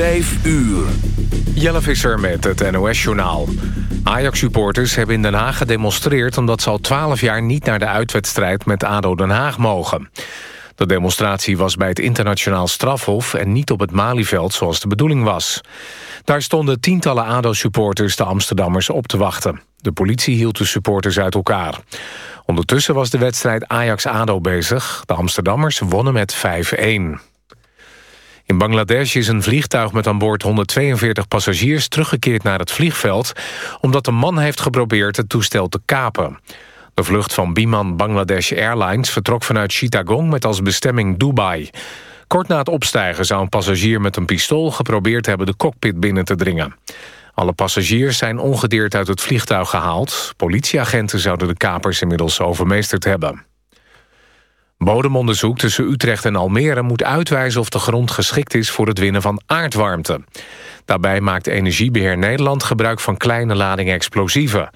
Vijf uur. Jelle Visser met het NOS-journaal. Ajax-supporters hebben in Den Haag gedemonstreerd... omdat ze al twaalf jaar niet naar de uitwedstrijd met ADO Den Haag mogen. De demonstratie was bij het internationaal strafhof... en niet op het Malieveld zoals de bedoeling was. Daar stonden tientallen ADO-supporters de Amsterdammers op te wachten. De politie hield de supporters uit elkaar. Ondertussen was de wedstrijd Ajax-ADO bezig. De Amsterdammers wonnen met 5-1. In Bangladesh is een vliegtuig met aan boord 142 passagiers teruggekeerd naar het vliegveld... omdat een man heeft geprobeerd het toestel te kapen. De vlucht van Biman Bangladesh Airlines vertrok vanuit Chittagong met als bestemming Dubai. Kort na het opstijgen zou een passagier met een pistool geprobeerd hebben de cockpit binnen te dringen. Alle passagiers zijn ongedeerd uit het vliegtuig gehaald. Politieagenten zouden de kapers inmiddels overmeesterd hebben. Bodemonderzoek tussen Utrecht en Almere moet uitwijzen of de grond geschikt is voor het winnen van aardwarmte. Daarbij maakt Energiebeheer Nederland gebruik van kleine ladingen explosieven.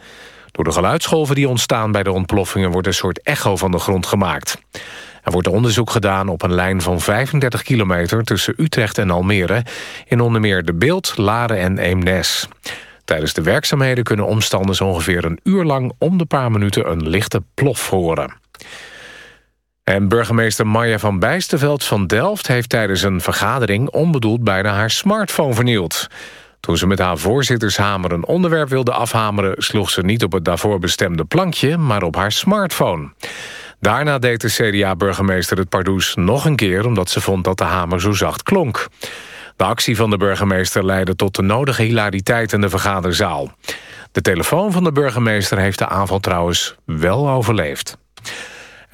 Door de geluidsgolven die ontstaan bij de ontploffingen wordt een soort echo van de grond gemaakt. Er wordt onderzoek gedaan op een lijn van 35 kilometer tussen Utrecht en Almere... in onder meer De Beeld, Laren en Eemnes. Tijdens de werkzaamheden kunnen omstanders ongeveer een uur lang... om de paar minuten een lichte plof horen. En burgemeester Marja van Bijsterveld van Delft... heeft tijdens een vergadering onbedoeld bijna haar smartphone vernield. Toen ze met haar voorzittershamer een onderwerp wilde afhameren... sloeg ze niet op het daarvoor bestemde plankje, maar op haar smartphone. Daarna deed de CDA-burgemeester het pardoes nog een keer... omdat ze vond dat de hamer zo zacht klonk. De actie van de burgemeester leidde tot de nodige hilariteit in de vergaderzaal. De telefoon van de burgemeester heeft de aanval trouwens wel overleefd.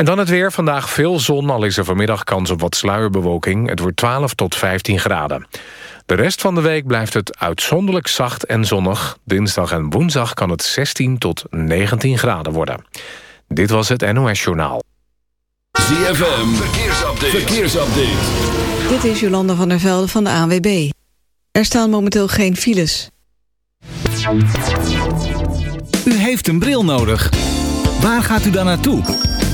En dan het weer. Vandaag veel zon, al is er vanmiddag kans op wat sluierbewolking. Het wordt 12 tot 15 graden. De rest van de week blijft het uitzonderlijk zacht en zonnig. Dinsdag en woensdag kan het 16 tot 19 graden worden. Dit was het NOS Journaal. ZFM, verkeersupdate. verkeersupdate. Dit is Jolanda van der Velde van de ANWB. Er staan momenteel geen files. U heeft een bril nodig. Waar gaat u dan naartoe?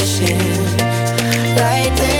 position, right there.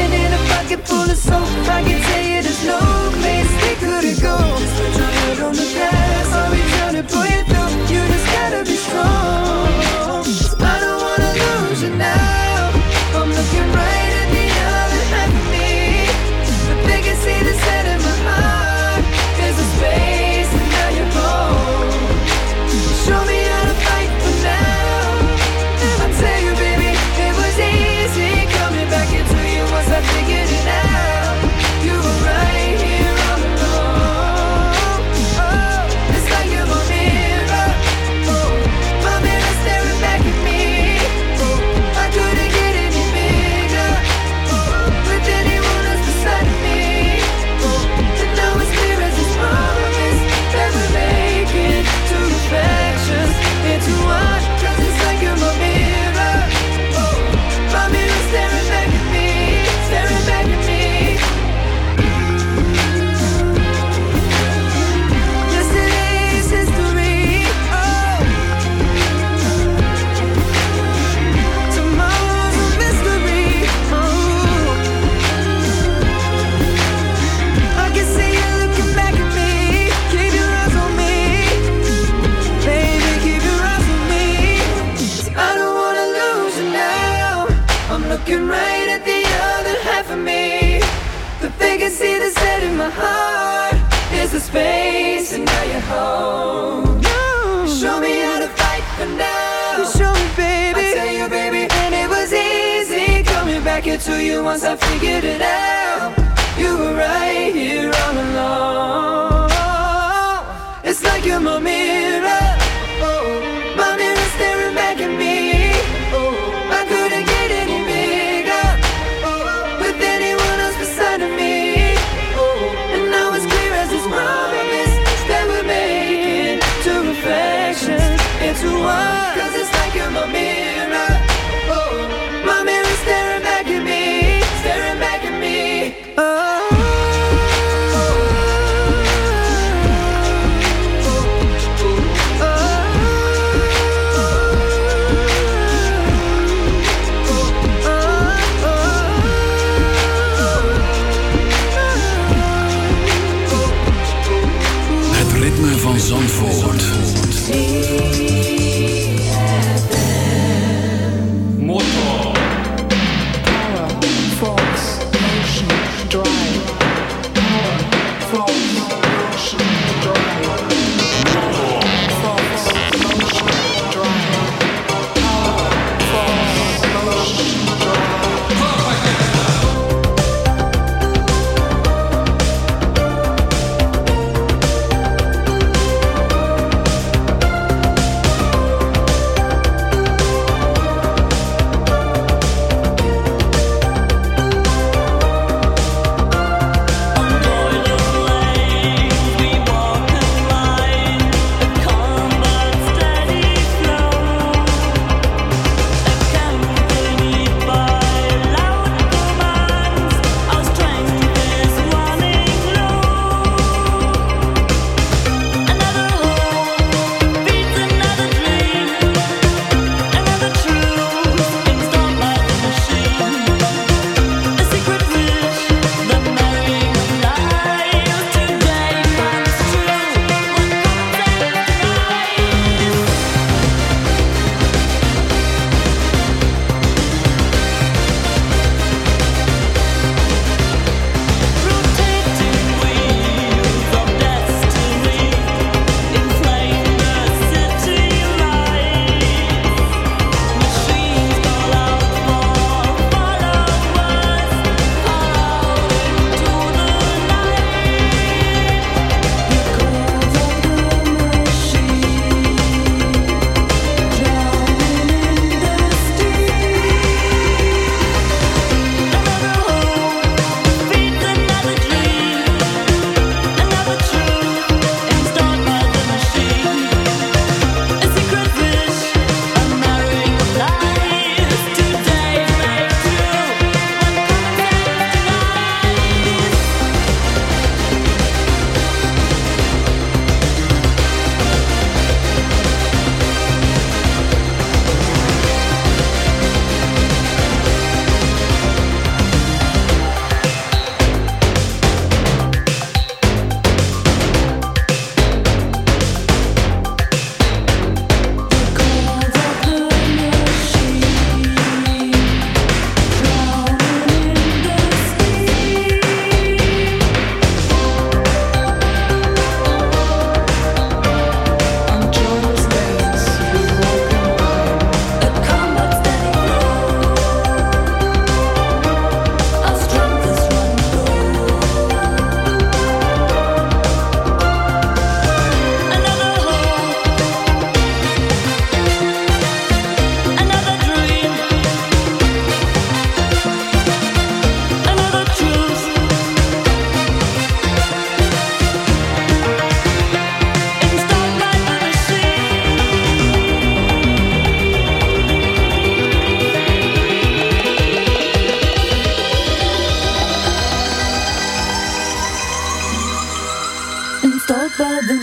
pocket full of soap. I can tell you there's no place they couldn't go. Just put your head on the past. I'll be trying to pull through. You just gotta be strong.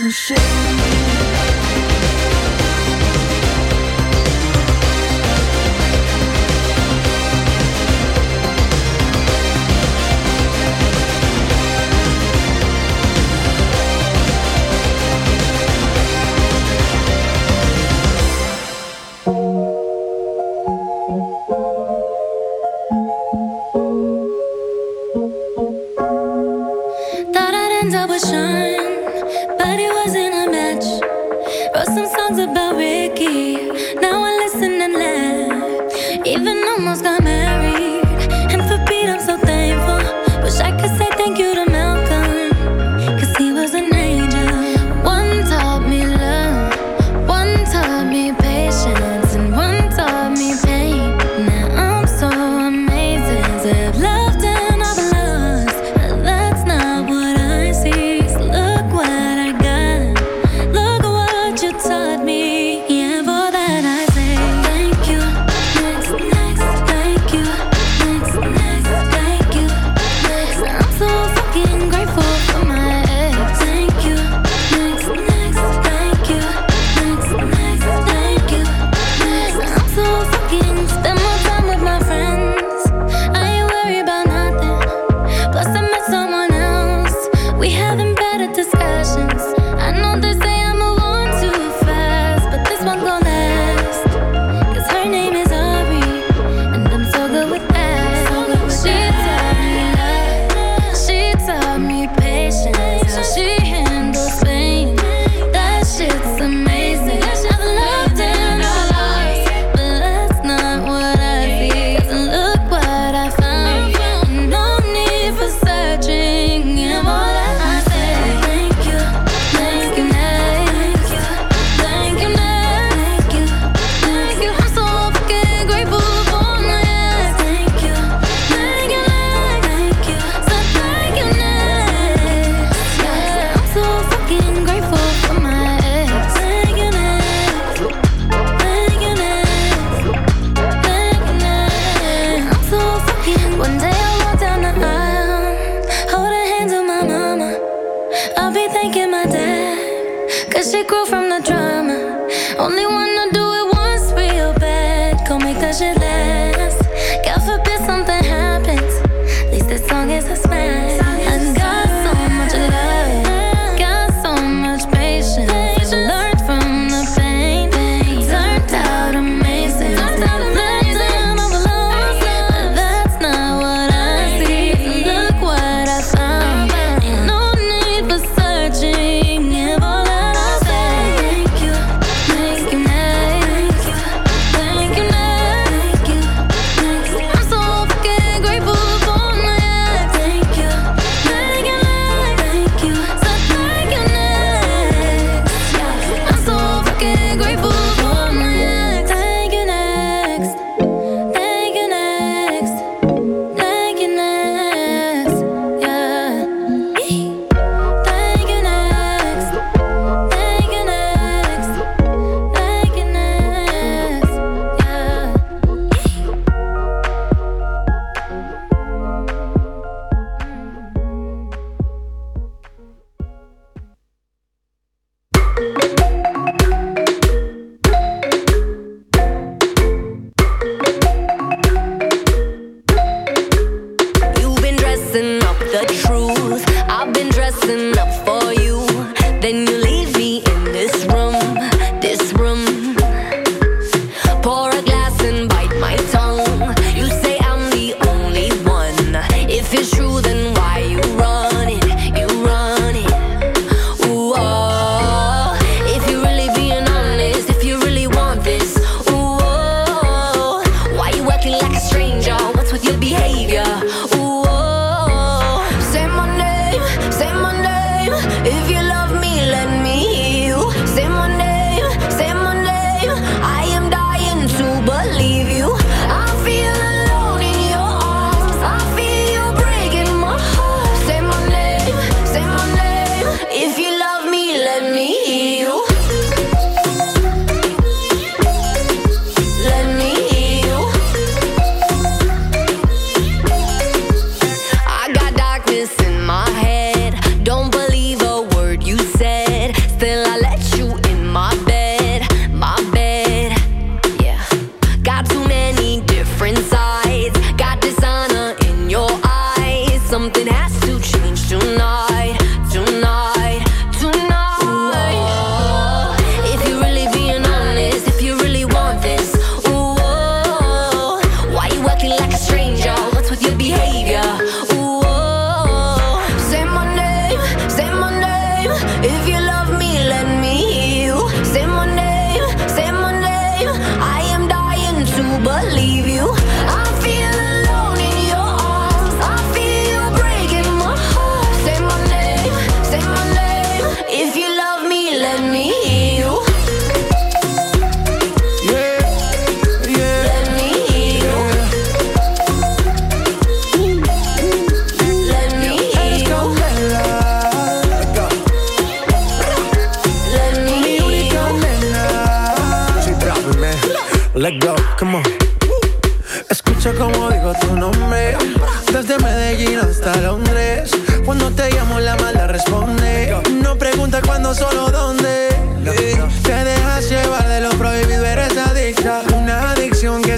谁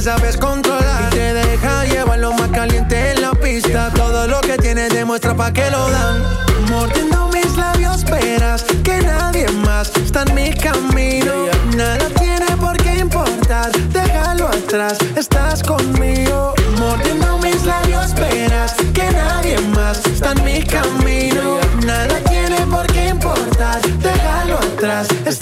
sabes controlar y te deja llevar lo más caliente en la pista. Todo lo que tienes demuestra pa' que lo dan. Mordiendo mis labios, verás que nadie más está en mi camino. Nada tiene por qué importar, déjalo atrás, estás conmigo. Mordiendo mis labios, verás que nadie más está en mi camino. Nada tiene por qué importar, déjalo atrás, estás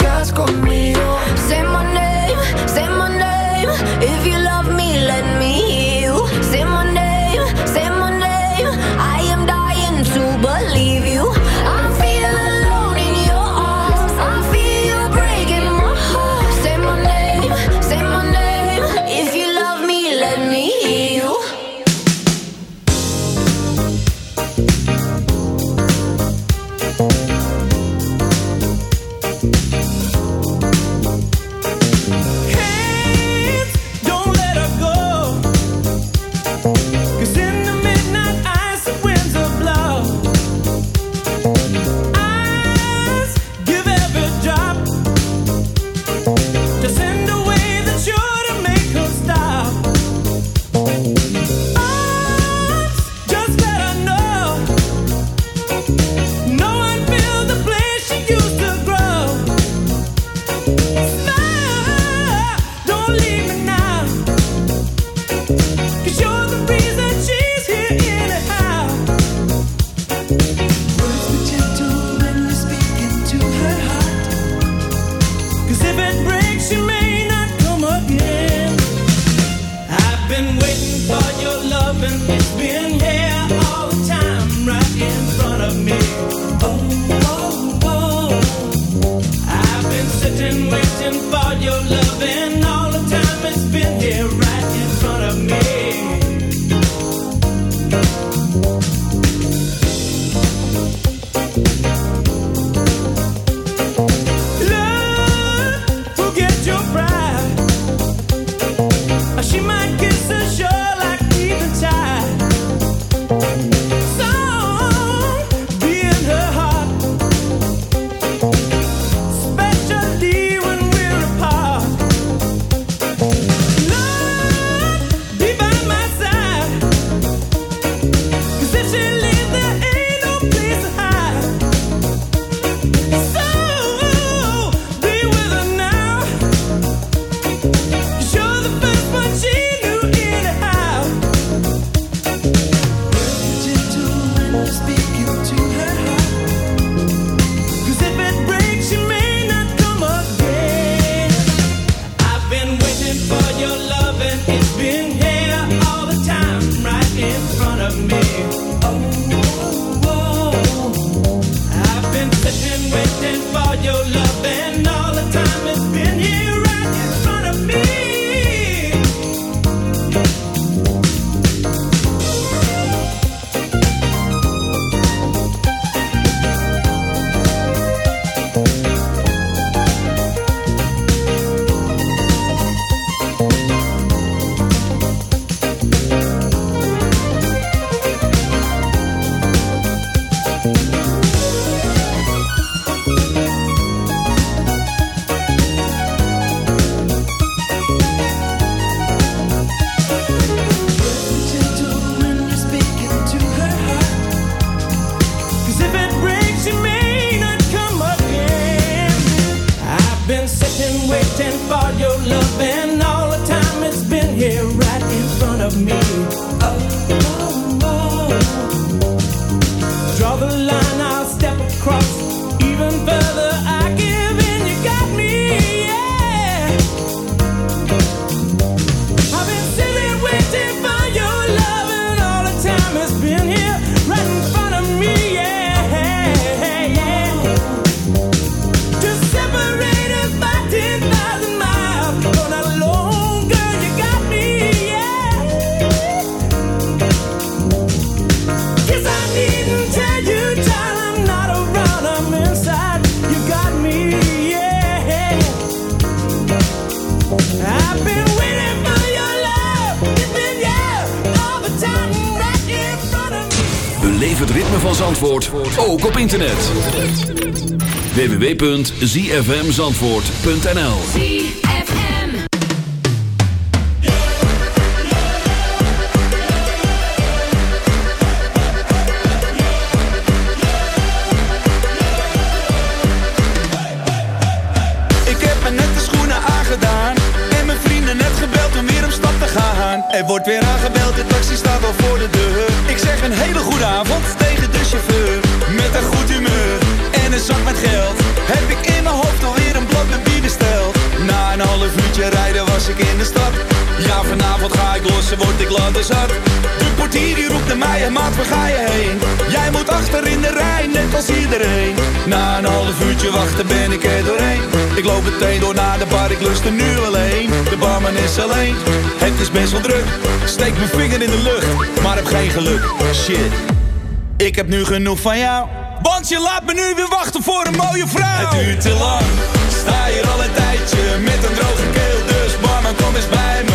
Beleef het ritme van Zandvoort, ook op internet. www.zfmzandvoort.nl Ik heb me net de schoenen aangedaan En mijn vrienden net gebeld om weer op stap te gaan Er wordt weer een hele goede avond tegen de chauffeur. Met een goed humeur en een zak met geld Heb ik in mijn hoofd een half uurtje rijden was ik in de stad. Ja, vanavond ga ik lossen, word ik later zat. De portier die roept naar mij, en maat, waar ga je heen? Jij moet achter in de rij, net als iedereen. Na een half uurtje wachten ben ik er doorheen. Ik loop meteen door naar de bar, ik lust er nu alleen. De barman is alleen, het is best wel druk. Steek mijn vinger in de lucht, maar heb geen geluk. Shit, ik heb nu genoeg van jou Want je laat me nu weer wachten voor een mooie vrouw. Het duurt te lang, sta hier al een tijdje Met een droge keel, dus barman kom eens bij me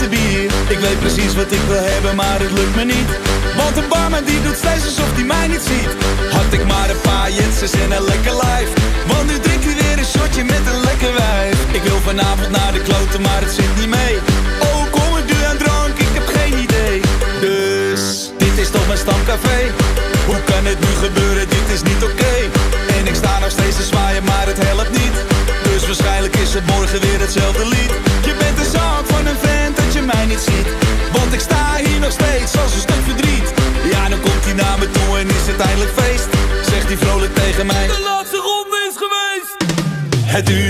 Ik weet precies wat ik wil hebben, maar het lukt me niet. Want een barman die doet steeds alsof hij mij niet ziet. Had ik maar een paar jetsers en een lekker lijf. Want nu drinkt hij weer een shotje met een lekker wijf. Ik wil vanavond naar de kloten, maar het zit niet mee. Oh, kom ik nu aan drank, ik heb geen idee. Dus, dit is toch mijn stamcafé? Hoe kan het nu gebeuren, Het duurt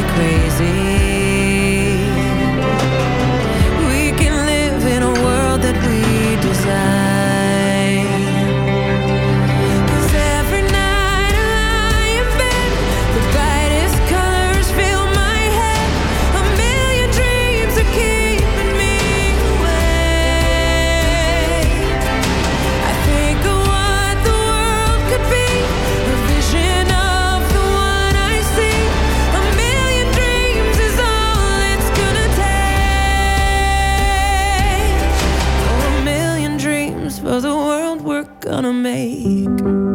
make.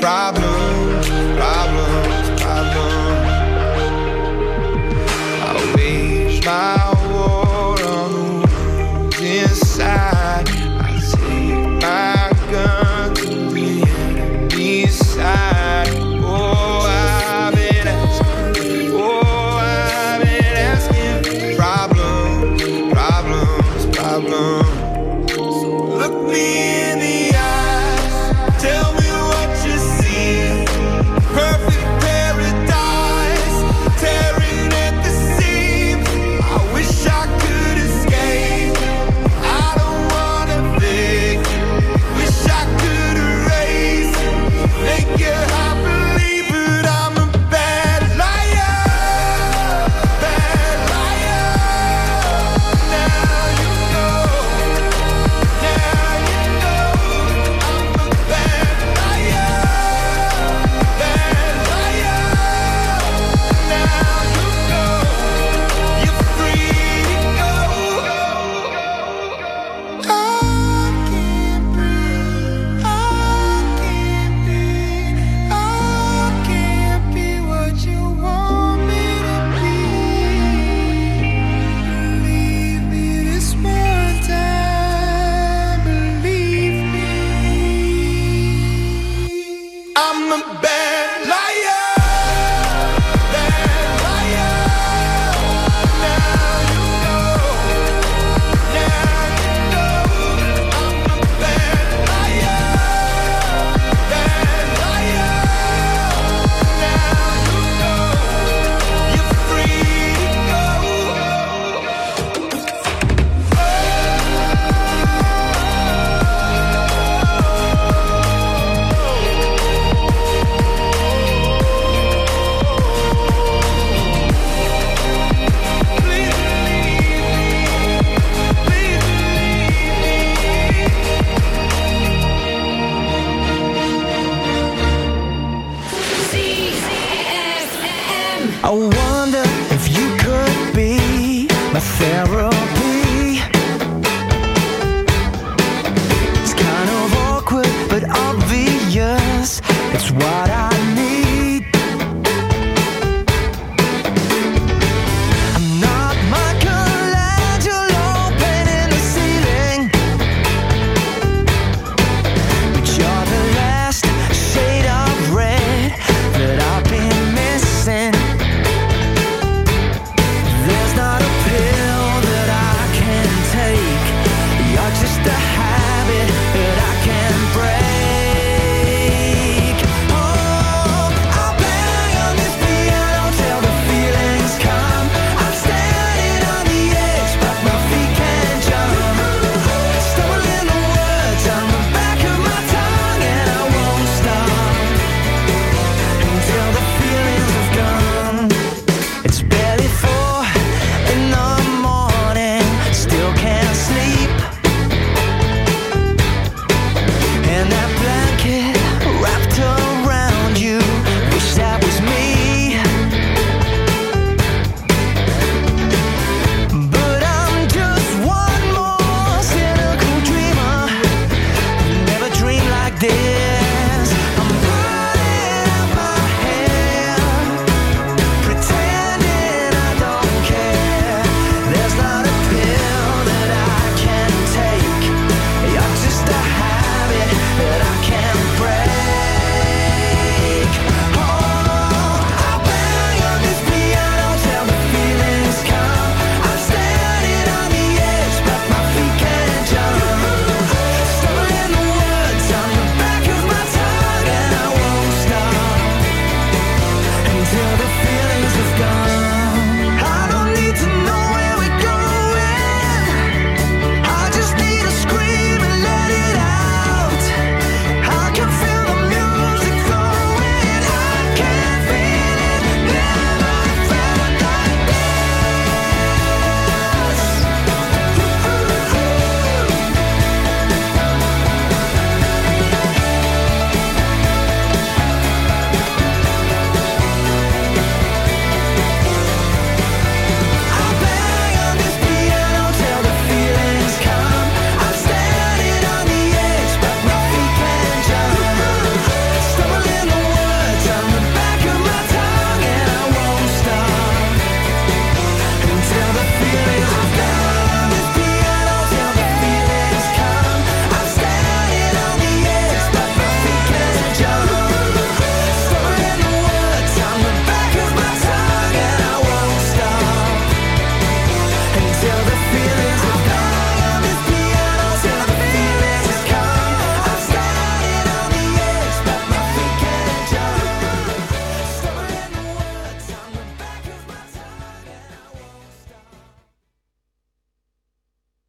problem.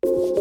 you